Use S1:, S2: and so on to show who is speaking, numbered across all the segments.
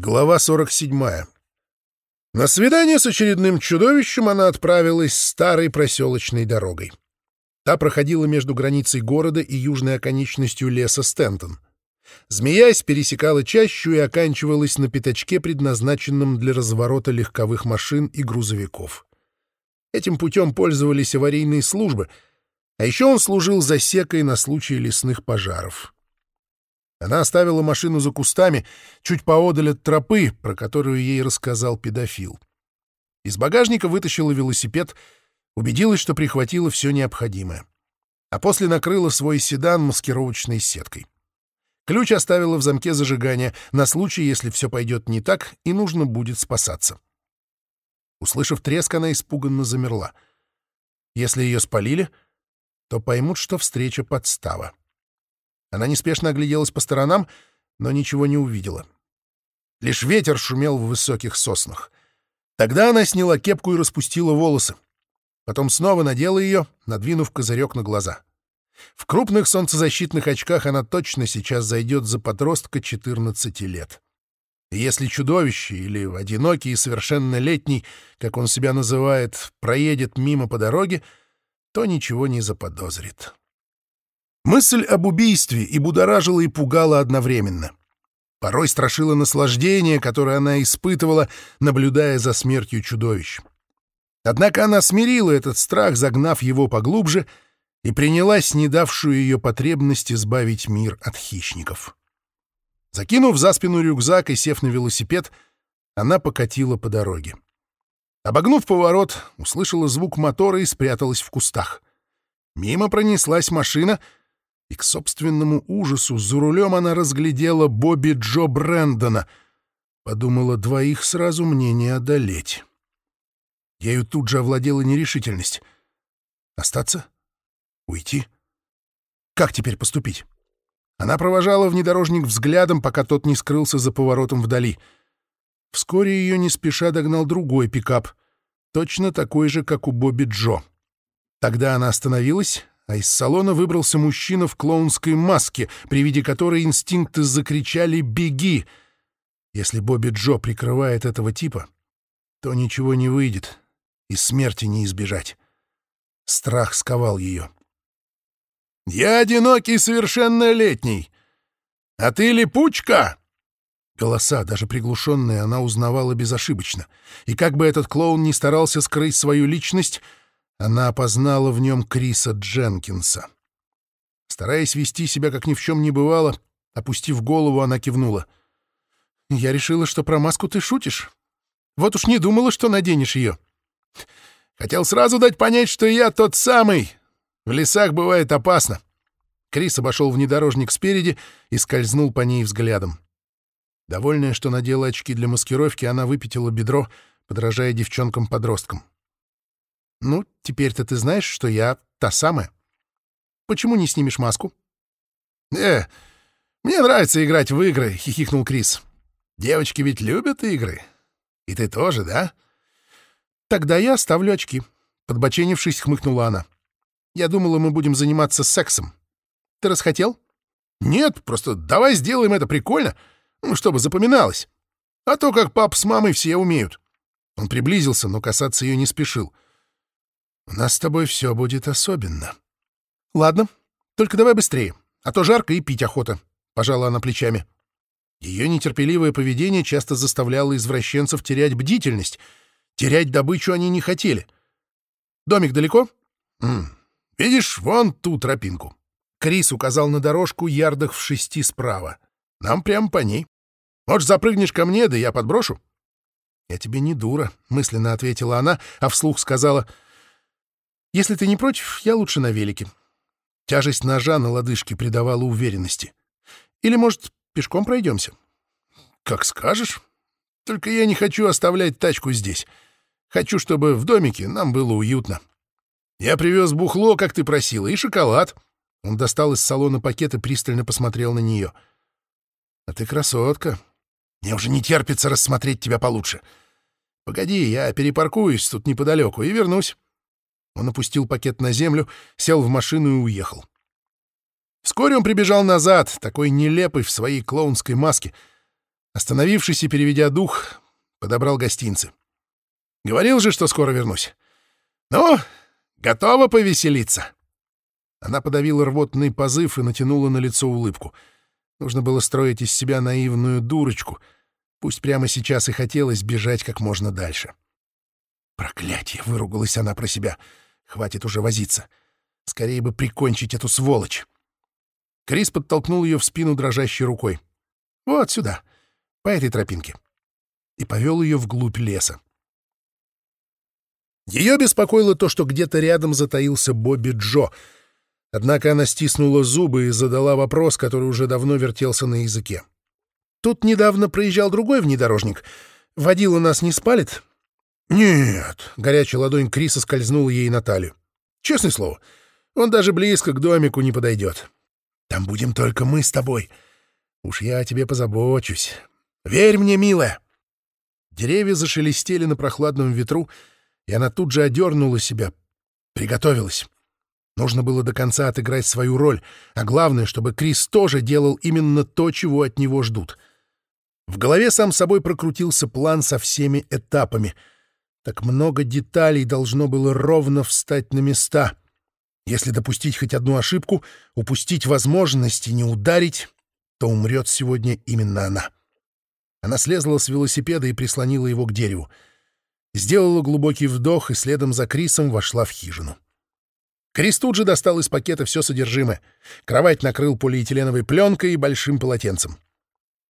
S1: Глава 47. На свидание с очередным чудовищем она отправилась старой проселочной дорогой. Та проходила между границей города и южной оконечностью леса Стентон. Змеясь, пересекала чащу и оканчивалась на пятачке, предназначенном для разворота легковых машин и грузовиков. Этим путем пользовались аварийные службы, а еще он служил засекой на случай лесных пожаров. Она оставила машину за кустами, чуть поодаль от тропы, про которую ей рассказал педофил. Из багажника вытащила велосипед, убедилась, что прихватила все необходимое. А после накрыла свой седан маскировочной сеткой. Ключ оставила в замке зажигания на случай, если все пойдет не так и нужно будет спасаться. Услышав треск, она испуганно замерла. Если ее спалили, то поймут, что встреча подстава. Она неспешно огляделась по сторонам, но ничего не увидела. Лишь ветер шумел в высоких соснах. Тогда она сняла кепку и распустила волосы. Потом снова надела ее, надвинув козырек на глаза. В крупных солнцезащитных очках она точно сейчас зайдет за подростка 14 лет. Если чудовище или одинокий и совершеннолетний, как он себя называет, проедет мимо по дороге, то ничего не заподозрит. Мысль об убийстве и будоражила, и пугала одновременно. Порой страшила наслаждение, которое она испытывала, наблюдая за смертью чудовищ. Однако она смирила этот страх, загнав его поглубже, и принялась недавшую ее потребность избавить мир от хищников. Закинув за спину рюкзак и сев на велосипед, она покатила по дороге. Обогнув поворот, услышала звук мотора и спряталась в кустах. Мимо пронеслась машина — и к собственному ужасу за рулем она разглядела Бобби Джо Брэндона. Подумала, двоих сразу мне не одолеть. Ею тут же овладела нерешительность. Остаться? Уйти? Как теперь поступить? Она провожала внедорожник взглядом, пока тот не скрылся за поворотом вдали. Вскоре ее не спеша догнал другой пикап, точно такой же, как у Бобби Джо. Тогда она остановилась, а из салона выбрался мужчина в клоунской маске, при виде которой инстинкты закричали «Беги!». Если Бобби Джо прикрывает этого типа, то ничего не выйдет, и смерти не избежать. Страх сковал ее. «Я одинокий совершеннолетний! А ты липучка!» Голоса, даже приглушенные, она узнавала безошибочно. И как бы этот клоун ни старался скрыть свою личность, она опознала в нем Криса Дженкинса. Стараясь вести себя, как ни в чем не бывало, опустив голову, она кивнула. «Я решила, что про маску ты шутишь. Вот уж не думала, что наденешь ее. Хотел сразу дать понять, что я тот самый. В лесах бывает опасно». Крис обошел внедорожник спереди и скользнул по ней взглядом. Довольная, что надела очки для маскировки, она выпятила бедро, подражая девчонкам-подросткам. «Ну, теперь-то ты знаешь, что я та самая. Почему не снимешь маску?» «Э, мне нравится играть в игры», — хихикнул Крис. «Девочки ведь любят игры. И ты тоже, да?» «Тогда я оставлю очки», — подбоченившись, хмыкнула она. «Я думала, мы будем заниматься сексом. Ты расхотел?» «Нет, просто давай сделаем это прикольно, ну, чтобы запоминалось. А то, как пап с мамой все умеют». Он приблизился, но касаться ее не спешил — у нас с тобой все будет особенно. — Ладно, только давай быстрее, а то жарко и пить охота, — пожала она плечами. Ее нетерпеливое поведение часто заставляло извращенцев терять бдительность. Терять добычу они не хотели. «Домик далеко?» «Видишь, вон ту тропинку». Крис указал на дорожку ярдах в шести справа. «Нам прямо по ней. Может, запрыгнешь ко мне, да я подброшу?» «Я тебе не дура», — мысленно ответила она, а вслух сказала — если ты не против, я лучше на велике. Тяжесть ножа на лодыжке придавала уверенности. Или, может, пешком пройдемся? Как скажешь. Только я не хочу оставлять тачку здесь. Хочу, чтобы в домике нам было уютно. Я привез бухло, как ты просила, и шоколад. Он достал из салона пакет и пристально посмотрел на нее. А ты красотка. Мне уже не терпится рассмотреть тебя получше. Погоди, я перепаркуюсь тут неподалеку и вернусь. Он опустил пакет на землю, сел в машину и уехал. Вскоре он прибежал назад, такой нелепый в своей клоунской маске. Остановившись и переведя дух, подобрал гостинцы. «Говорил же, что скоро вернусь. Ну, готова повеселиться?» Она подавила рвотный позыв и натянула на лицо улыбку. Нужно было строить из себя наивную дурочку. Пусть прямо сейчас и хотелось бежать как можно дальше. «Проклятие!» — выругалась она про себя. «Хватит уже возиться. Скорее бы прикончить эту сволочь!» Крис подтолкнул ее в спину дрожащей рукой. «Вот сюда, по этой тропинке». И повел ее вглубь леса. Ее беспокоило то, что где-то рядом затаился Бобби Джо. Однако она стиснула зубы и задала вопрос, который уже давно вертелся на языке. «Тут недавно проезжал другой внедорожник. Водила нас не спалит?» «Нет», — горячая ладонь Криса скользнула ей на талию. «Честное слово, он даже близко к домику не подойдет. Там будем только мы с тобой. Уж я о тебе позабочусь. Верь мне, милая!» Деревья зашелестели на прохладном ветру, и она тут же одернула себя, приготовилась. Нужно было до конца отыграть свою роль, а главное, чтобы Крис тоже делал именно то, чего от него ждут. В голове сам собой прокрутился план со всеми этапами. Так много деталей должно было ровно встать на места — если допустить хоть одну ошибку, упустить возможность и не ударить, то умрет сегодня именно она. Она слезла с велосипеда и прислонила его к дереву. Сделала глубокий вдох и следом за Крисом вошла в хижину. Крис тут же достал из пакета все содержимое. Кровать накрыл полиэтиленовой пленкой и большим полотенцем.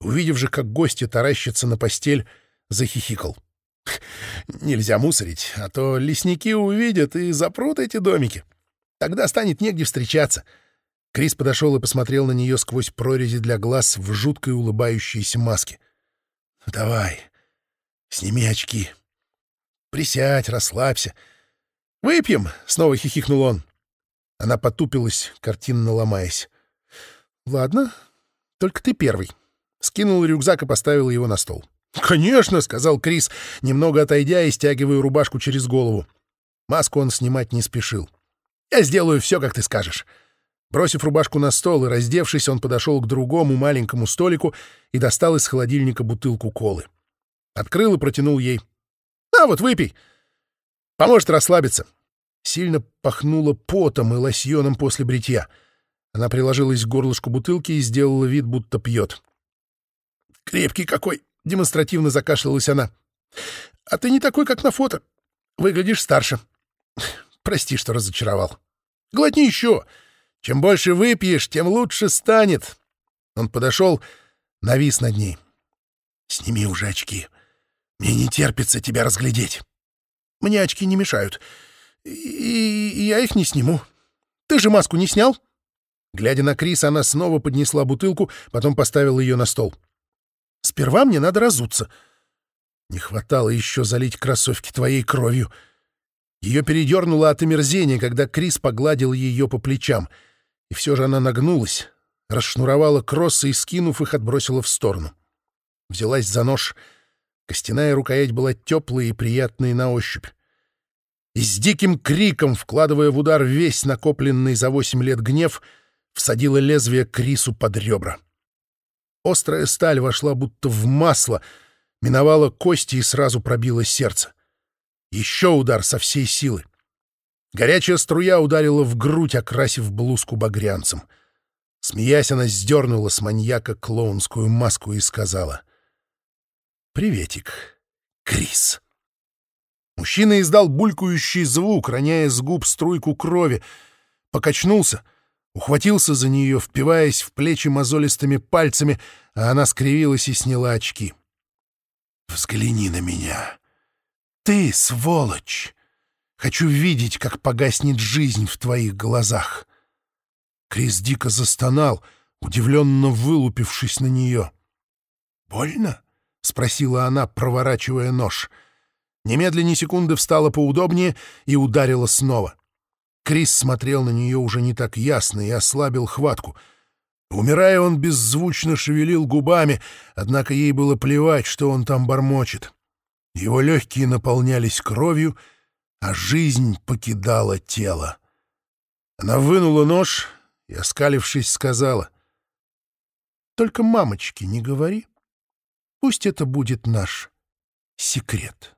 S1: Увидев же, как гости таращатся на постель, захихикал. «Нельзя мусорить, а то лесники увидят и запрут эти домики. Тогда станет негде встречаться. Крис подошел и посмотрел на нее сквозь прорези для глаз в жуткой улыбающейся маске. «Давай, сними очки. Присядь, расслабься. Выпьем!» — снова хихикнул он. Она потупилась, картинно ломаясь. «Ладно, только ты первый». Скинул рюкзак и поставил его на стол. «Конечно!» — сказал Крис, немного отойдя и стягивая рубашку через голову. Маску он снимать не спешил. Я сделаю все, как ты скажешь». Бросив рубашку на стол и раздевшись, он подошел к другому маленькому столику и достал из холодильника бутылку колы. Открыл и протянул ей. «На вот, выпей. Поможет расслабиться». Сильно пахнуло потом и лосьоном после бритья. Она приложилась к горлышку бутылки и сделала вид, будто пьет. «Крепкий какой!» — демонстративно закашлялась она. «А ты не такой, как на фото. Выглядишь старше. Прости, что разочаровал. Глотни еще. Чем больше выпьешь, тем лучше станет. Он подошел, навис над ней. Сними уже очки. Мне не терпится тебя разглядеть. Мне очки не мешают. И, и я их не сниму. Ты же маску не снял? Глядя на Крис, она снова поднесла бутылку, потом поставила ее на стол. Сперва мне надо разуться. Не хватало еще залить кроссовки твоей кровью. Ее передернуло от омерзения, когда Крис погладил ее по плечам. И все же она нагнулась, расшнуровала кроссы и, скинув их, отбросила в сторону. Взялась за нож. Костяная рукоять была теплой и приятной на ощупь. И с диким криком, вкладывая в удар весь накопленный за восемь лет гнев, всадила лезвие Крису под ребра. Острая сталь вошла будто в масло, миновала кости и сразу пробила сердце. Еще удар со всей силы. Горячая струя ударила в грудь, окрасив блузку багрянцем. Смеясь, она сдернула с маньяка клоунскую маску и сказала «Приветик, Крис». Мужчина издал булькающий звук, роняя с губ струйку крови, покачнулся, ухватился за нее, впиваясь в плечи мозолистыми пальцами, а она скривилась и сняла очки. «Взгляни на меня!» Ты, сволочь! Хочу видеть, как погаснет жизнь в твоих глазах. Крис дико застонал, удивленно вылупившись на нее. «Больно?» — спросила она, проворачивая нож. Немедленно секунды встала поудобнее и ударила снова. Крис смотрел на нее уже не так ясно и ослабил хватку. Умирая, он беззвучно шевелил губами, однако ей было плевать, что он там бормочет. Его легкие наполнялись кровью, а жизнь покидала тело. Она вынула нож и, оскалившись, сказала, «Только мамочке не говори. Пусть это будет наш секрет.